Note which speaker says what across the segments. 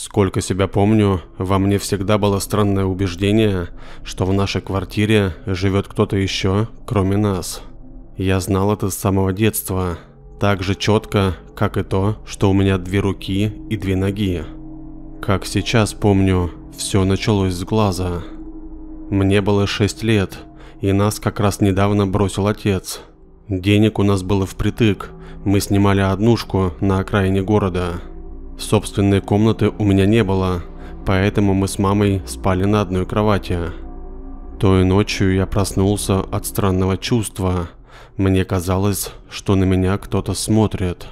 Speaker 1: Сколько себя помню, во мне всегда было странное убеждение, что в нашей квартире живет кто-то еще, кроме нас. Я знал это с самого детства, так же четко, как и то, что у меня две руки и две ноги. Как сейчас помню, все началось с глаза. Мне было 6 лет, и нас как раз недавно бросил отец. Денег у нас было впритык, мы снимали однушку на окраине города. Собственной комнаты у меня не было, поэтому мы с мамой спали на одной кровати. Той ночью я проснулся от странного чувства. Мне казалось, что на меня кто-то смотрит.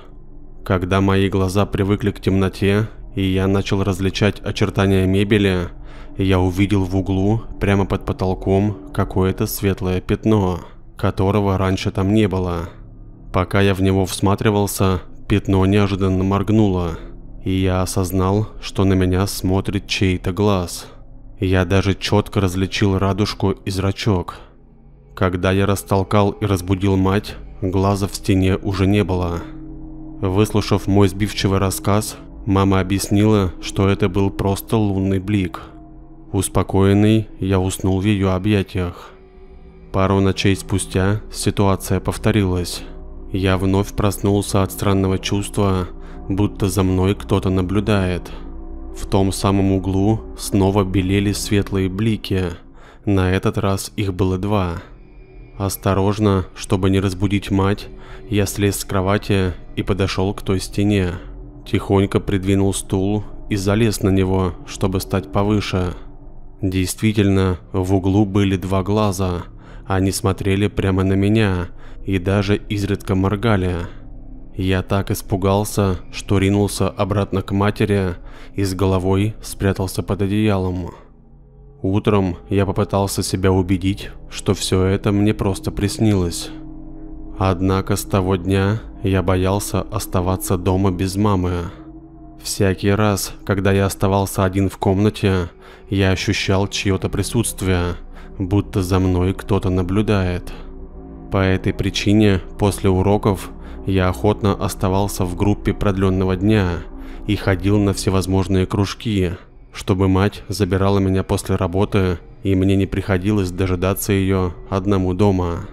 Speaker 1: Когда мои глаза привыкли к темноте, и я начал различать очертания мебели, я увидел в углу, прямо под потолком, какое-то светлое пятно, которого раньше там не было. Пока я в него всматривался, пятно неожиданно моргнуло и я осознал, что на меня смотрит чей-то глаз. Я даже четко различил радужку и зрачок. Когда я растолкал и разбудил мать, глаза в стене уже не было. Выслушав мой сбивчивый рассказ, мама объяснила, что это был просто лунный блик. Успокоенный, я уснул в ее объятиях. Пару ночей спустя ситуация повторилась. Я вновь проснулся от странного чувства, будто за мной кто-то наблюдает. В том самом углу снова белели светлые блики, на этот раз их было два. Осторожно, чтобы не разбудить мать, я слез с кровати и подошел к той стене. Тихонько придвинул стул и залез на него, чтобы стать повыше. Действительно, в углу были два глаза, они смотрели прямо на меня и даже изредка моргали. Я так испугался, что ринулся обратно к матери и с головой спрятался под одеялом. Утром я попытался себя убедить, что все это мне просто приснилось. Однако с того дня я боялся оставаться дома без мамы. Всякий раз, когда я оставался один в комнате, я ощущал чье-то присутствие, будто за мной кто-то наблюдает. По этой причине после уроков я охотно оставался в группе продленного дня и ходил на всевозможные кружки, чтобы мать забирала меня после работы и мне не приходилось дожидаться ее одному дома.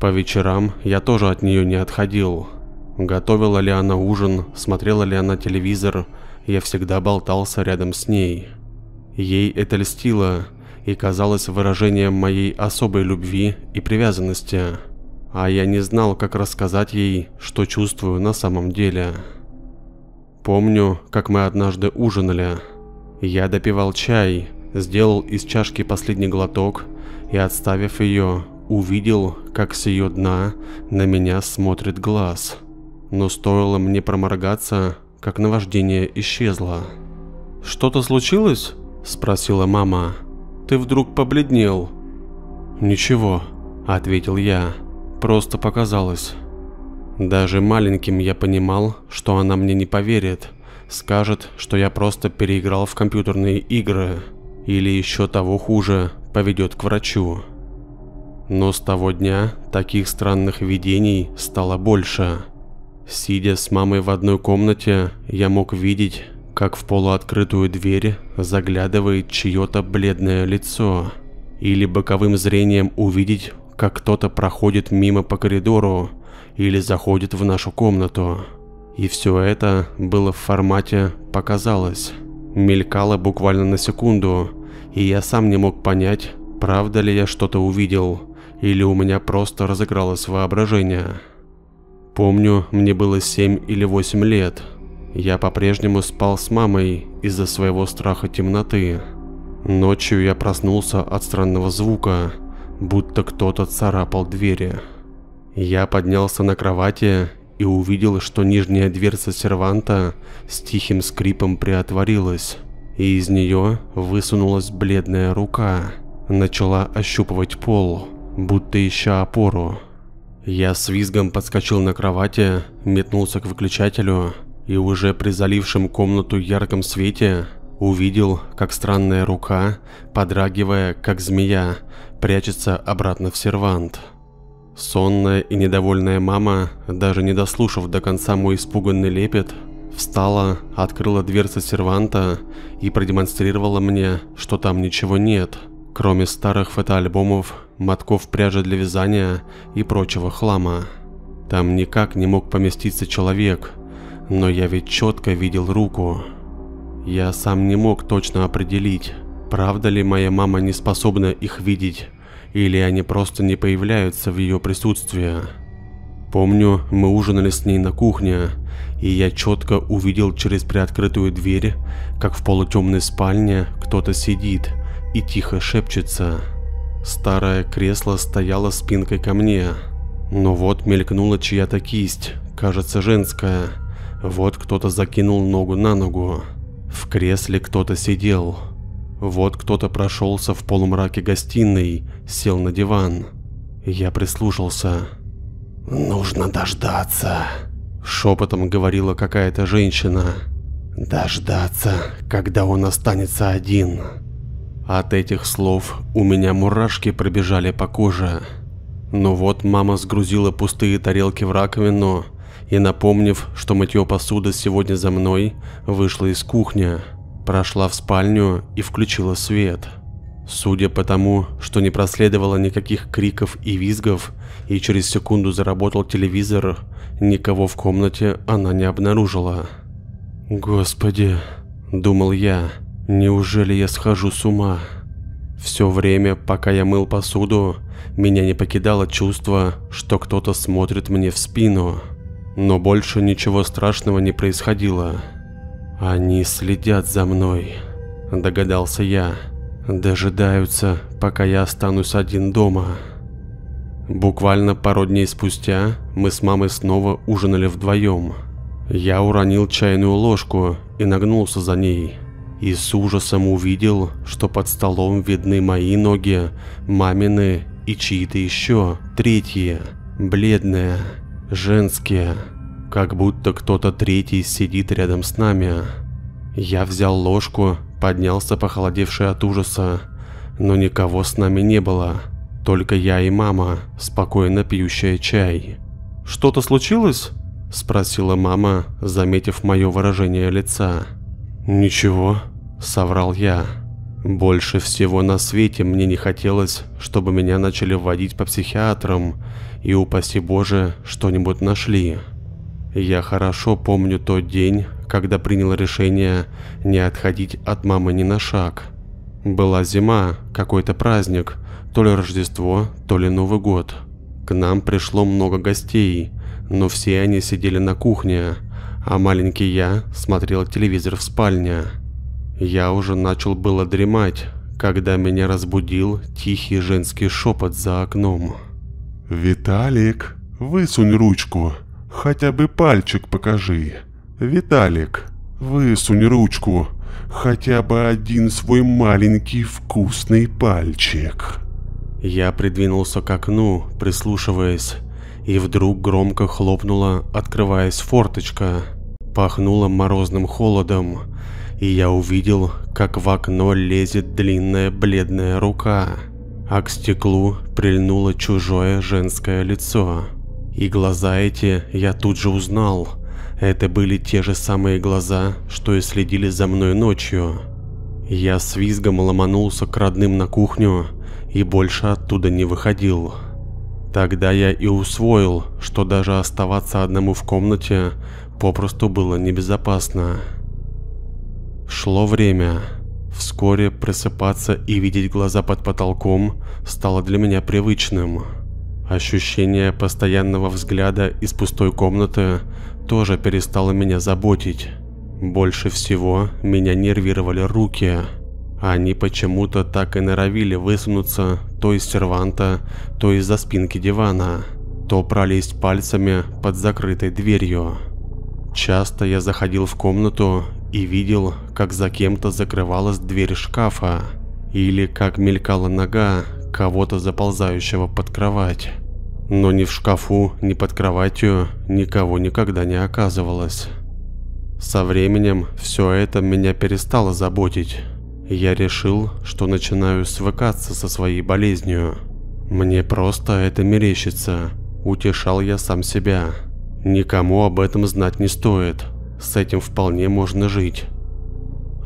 Speaker 1: По вечерам я тоже от нее не отходил. Готовила ли она ужин, смотрела ли она телевизор, я всегда болтался рядом с ней. Ей это льстило и казалось выражением моей особой любви и привязанности а я не знал, как рассказать ей, что чувствую на самом деле. Помню, как мы однажды ужинали. Я допивал чай, сделал из чашки последний глоток и, отставив ее, увидел, как с ее дна на меня смотрит глаз. Но стоило мне проморгаться, как наваждение исчезло. «Что-то случилось?» – спросила мама. «Ты вдруг побледнел?» «Ничего», – ответил я. Просто показалось. Даже маленьким я понимал, что она мне не поверит, скажет, что я просто переиграл в компьютерные игры, или еще того хуже, поведет к врачу. Но с того дня таких странных видений стало больше. Сидя с мамой в одной комнате, я мог видеть, как в полуоткрытую дверь заглядывает чье-то бледное лицо, или боковым зрением увидеть как кто-то проходит мимо по коридору или заходит в нашу комнату. И все это было в формате «показалось». Мелькало буквально на секунду, и я сам не мог понять, правда ли я что-то увидел, или у меня просто разыгралось воображение. Помню, мне было 7 или 8 лет. Я по-прежнему спал с мамой из-за своего страха темноты. Ночью я проснулся от странного звука, будто кто-то царапал двери. Я поднялся на кровати и увидел, что нижняя дверца серванта с тихим скрипом приотворилась, и из нее высунулась бледная рука, начала ощупывать пол, будто ища опору. Я с визгом подскочил на кровати, метнулся к выключателю и уже при залившем комнату ярком свете увидел, как странная рука, подрагивая, как змея, прячется обратно в сервант. Сонная и недовольная мама, даже не дослушав до конца мой испуганный лепет, Встала, открыла дверцы серванта и продемонстрировала мне, что там ничего нет, кроме старых фотоальбомов, мотков пряжи для вязания и прочего хлама. Там никак не мог поместиться человек, но я ведь четко видел руку. Я сам не мог точно определить, правда ли моя мама не способна их видеть, или они просто не появляются в ее присутствии. Помню, мы ужинали с ней на кухне, и я четко увидел через приоткрытую дверь, как в полутемной спальне кто-то сидит и тихо шепчется. Старое кресло стояло спинкой ко мне, но вот мелькнула чья-то кисть, кажется женская. Вот кто-то закинул ногу на ногу. В кресле кто-то сидел. Вот кто-то прошелся в полумраке гостиной, сел на диван. Я прислушался.
Speaker 2: «Нужно дождаться», —
Speaker 1: шепотом говорила какая-то женщина.
Speaker 2: «Дождаться, когда он останется один».
Speaker 1: От этих слов у меня мурашки пробежали по коже. Но вот мама сгрузила пустые тарелки в раковину и, напомнив, что мытье посуды сегодня за мной, вышла из кухни, прошла в спальню и включила свет. Судя по тому, что не проследовало никаких криков и визгов, и через секунду заработал телевизор, никого в комнате она не обнаружила. «Господи», – думал я, – «неужели я схожу с ума?» Все время, пока я мыл посуду, меня не покидало чувство, что кто-то смотрит мне в спину. Но больше ничего страшного не происходило. «Они следят за мной», – догадался я. «Дожидаются, пока я останусь один дома». Буквально пару дней спустя мы с мамой снова ужинали вдвоем. Я уронил чайную ложку и нагнулся за ней. И с ужасом увидел, что под столом видны мои ноги, мамины и чьи-то еще, третьи, бледные, женские, как будто кто-то третий сидит рядом с нами. Я взял ложку, поднялся похолодевший от ужаса, но никого с нами не было. Только я и мама, спокойно пьющая чай. «Что-то случилось?» – спросила мама, заметив мое выражение лица. «Ничего», – соврал я. Больше всего на свете мне не хотелось, чтобы меня начали вводить по психиатрам, и упаси Боже, что-нибудь нашли. Я хорошо помню тот день, когда принял решение не отходить от мамы ни на шаг. Была зима, какой-то праздник, то ли Рождество, то ли Новый год. К нам пришло много гостей, но все они сидели на кухне, а маленький я смотрел телевизор в спальне. Я уже начал было дремать, когда меня разбудил тихий женский шепот за окном.
Speaker 3: «Виталик, высунь ручку, хотя бы пальчик покажи. Виталик, высунь ручку, хотя бы один свой маленький вкусный пальчик».
Speaker 1: Я придвинулся к окну, прислушиваясь, и вдруг громко хлопнула, открываясь форточка. Пахнуло морозным холодом, и я увидел, как в окно лезет длинная бледная рука, а к стеклу прильнуло чужое женское лицо. И глаза эти я тут же узнал. Это были те же самые глаза, что и следили за мной ночью. Я с визгом ломанулся к родным на кухню, и больше оттуда не выходил. Тогда я и усвоил, что даже оставаться одному в комнате попросту было небезопасно. Шло время. Вскоре просыпаться и видеть глаза под потолком стало для меня привычным. Ощущение постоянного взгляда из пустой комнаты тоже перестало меня заботить. Больше всего меня нервировали руки. Они почему-то так и норовили высунуться то из серванта, то из-за спинки дивана, то пролезть пальцами под закрытой дверью. Часто я заходил в комнату и видел, как за кем-то закрывалась дверь шкафа, или как мелькала нога кого-то заползающего под кровать. Но ни в шкафу, ни под кроватью никого никогда не оказывалось. Со временем все это меня перестало заботить. Я решил, что начинаю свыкаться со своей болезнью. Мне просто это мерещится, утешал я сам себя. Никому об этом знать не стоит. С этим вполне можно жить.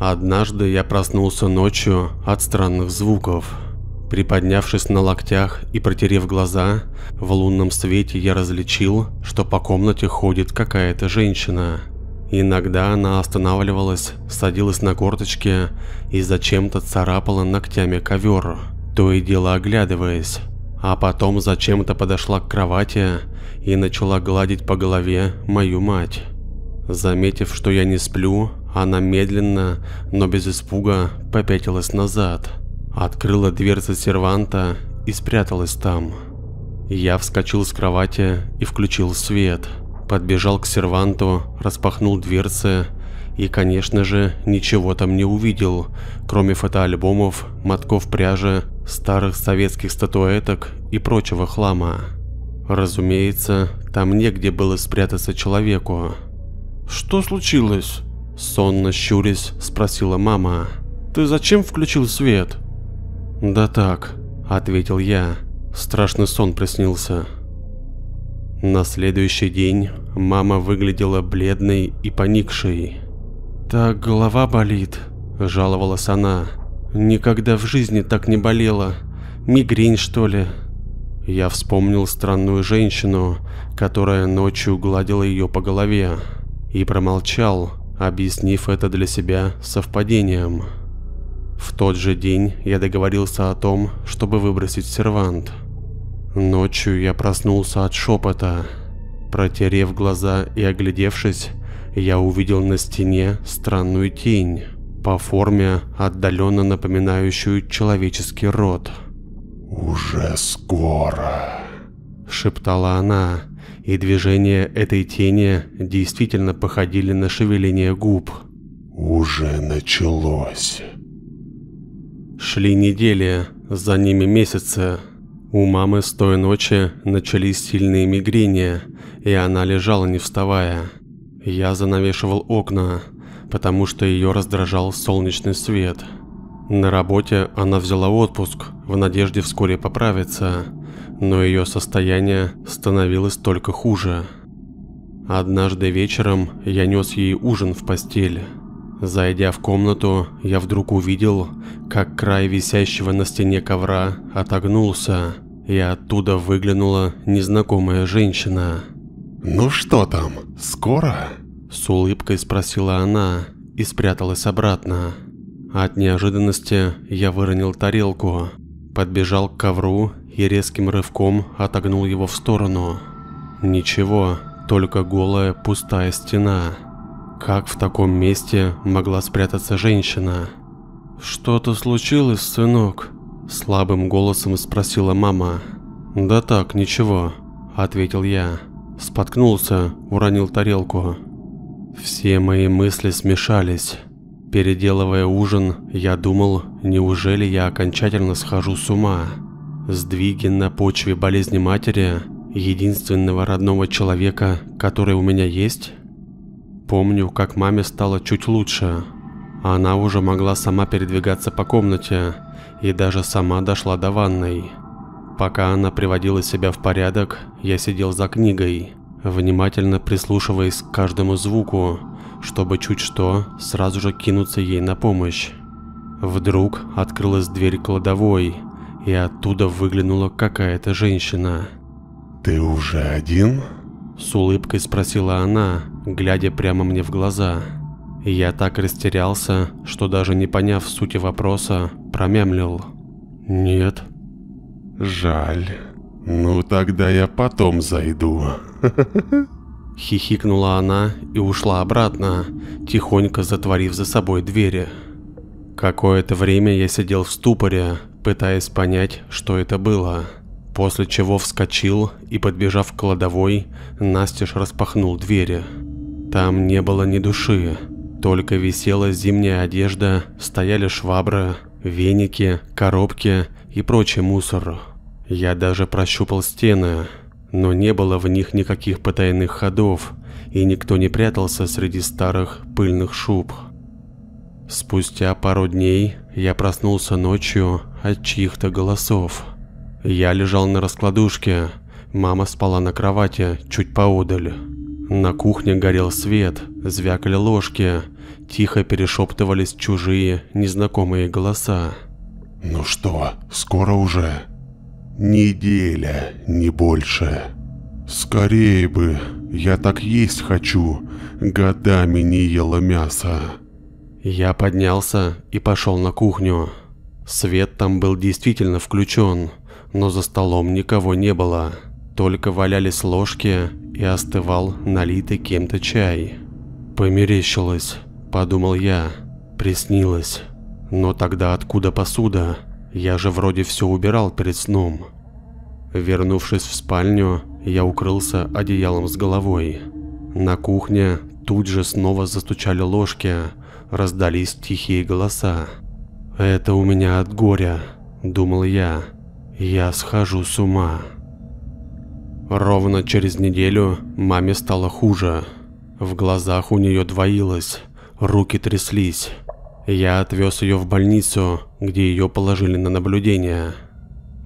Speaker 1: Однажды я проснулся ночью от странных звуков. Приподнявшись на локтях и протерев глаза, в лунном свете я различил, что по комнате ходит какая-то женщина. Иногда она останавливалась, садилась на корточки и зачем-то царапала ногтями ковер, то и дело оглядываясь, а потом зачем-то подошла к кровати и начала гладить по голове мою мать. Заметив, что я не сплю, она медленно, но без испуга попятилась назад, открыла дверцы серванта и спряталась там. Я вскочил с кровати и включил свет, подбежал к серванту, распахнул дверцы и, конечно же, ничего там не увидел, кроме фотоальбомов, мотков пряжи, старых советских статуэток и прочего хлама. Разумеется, там негде было спрятаться человеку. «Что случилось?» Сонно щурясь, спросила мама. «Ты зачем включил свет?» «Да так», — ответил я. Страшный сон приснился. На следующий день мама выглядела бледной и поникшей. «Так голова болит», – жаловалась она. «Никогда в жизни так не болела. Мигрень, что ли?» Я вспомнил странную женщину, которая ночью гладила ее по голове, и промолчал, объяснив это для себя совпадением. В тот же день я договорился о том, чтобы выбросить сервант. Ночью я проснулся от шепота. Протерев глаза и оглядевшись, я увидел на стене странную тень, по форме отдаленно напоминающую человеческий рот.
Speaker 3: «Уже скоро», —
Speaker 1: шептала она, и движения этой тени действительно походили на шевеление губ.
Speaker 3: «Уже началось».
Speaker 1: Шли недели, за ними месяцы. У мамы с той ночи начались сильные мигрени, и она лежала не вставая. Я занавешивал окна, потому что ее раздражал солнечный свет. На работе она взяла отпуск в надежде вскоре поправиться, но ее состояние становилось только хуже. Однажды вечером я нес ей ужин в постель. Зайдя в комнату, я вдруг увидел, как край висящего на стене ковра отогнулся, и оттуда выглянула незнакомая женщина.
Speaker 3: «Ну что там, скоро?»
Speaker 1: С улыбкой спросила она и спряталась обратно. От неожиданности я выронил тарелку, подбежал к ковру и резким рывком отогнул его в сторону. Ничего, только голая пустая стена. Как в таком месте могла спрятаться женщина? «Что-то случилось, сынок?» Слабым голосом спросила мама. «Да так, ничего», – ответил я. Споткнулся, уронил тарелку. Все мои мысли смешались. Переделывая ужин, я думал, неужели я окончательно схожу с ума. Сдвиги на почве болезни матери, единственного родного человека, который у меня есть. Помню, как маме стало чуть лучше. Она уже могла сама передвигаться по комнате и даже сама дошла до ванной. Пока она приводила себя в порядок, я сидел за книгой, внимательно прислушиваясь к каждому звуку, чтобы чуть что сразу же кинуться ей на помощь. Вдруг открылась дверь кладовой, и оттуда выглянула какая-то женщина.
Speaker 3: «Ты уже один?»
Speaker 1: С улыбкой спросила она, глядя прямо мне в глаза. Я так растерялся, что даже не поняв сути вопроса, промямлил. «Нет».
Speaker 3: «Жаль. Ну тогда я потом зайду».
Speaker 1: Хихикнула она и ушла обратно, тихонько затворив за собой двери. Какое-то время я сидел в ступоре, пытаясь понять, что это было. После чего вскочил и, подбежав к кладовой, настежь распахнул двери. Там не было ни души, только висела зимняя одежда, стояли швабры, веники, коробки и прочий мусор. Я даже прощупал стены, но не было в них никаких потайных ходов, и никто не прятался среди старых пыльных шуб. Спустя пару дней я проснулся ночью от чьих-то голосов. Я лежал на раскладушке, мама спала на кровати чуть поодаль. На кухне горел свет, звякали ложки, тихо перешептывались чужие, незнакомые голоса.
Speaker 3: Ну что, скоро уже? Неделя, не больше. Скорее бы, я так есть хочу, годами не ела мяса.
Speaker 1: Я поднялся и пошел на кухню. Свет там был действительно включен, но за столом никого не было. Только валялись ложки и остывал налитый кем-то чай. Померещилось, подумал я, приснилось. Но тогда откуда посуда? Я же вроде все убирал перед сном. Вернувшись в спальню, я укрылся одеялом с головой. На кухне тут же снова застучали ложки, раздались тихие голоса. «Это у меня от горя», – думал я. «Я схожу с ума». Ровно через неделю маме стало хуже. В глазах у нее двоилось, руки тряслись. Я отвез ее в больницу, где ее положили на наблюдение.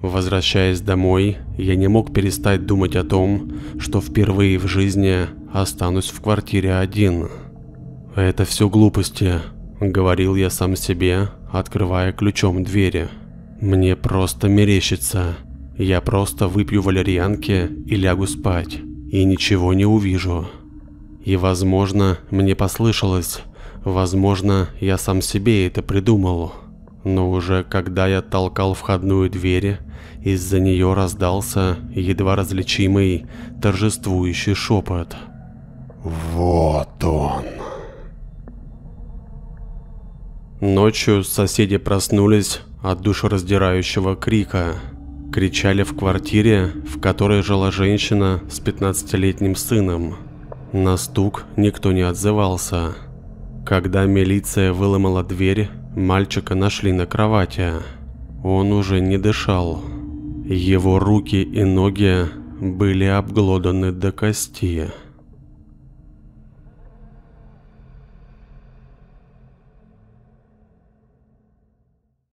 Speaker 1: Возвращаясь домой, я не мог перестать думать о том, что впервые в жизни останусь в квартире один. «Это все глупости», — говорил я сам себе, открывая ключом двери. «Мне просто мерещится. Я просто выпью валерьянки и лягу спать, и ничего не увижу. И возможно, мне послышалось, возможно, я сам себе это придумал. Но уже когда я толкал входную дверь, из-за нее раздался едва различимый торжествующий шепот.
Speaker 3: Вот он.
Speaker 1: Ночью соседи проснулись от душераздирающего крика кричали в квартире, в которой жила женщина с 15-летним сыном. На стук никто не отзывался. Когда милиция выломала дверь, мальчика нашли на кровати. Он уже не дышал. Его руки и ноги были обглоданы до кости.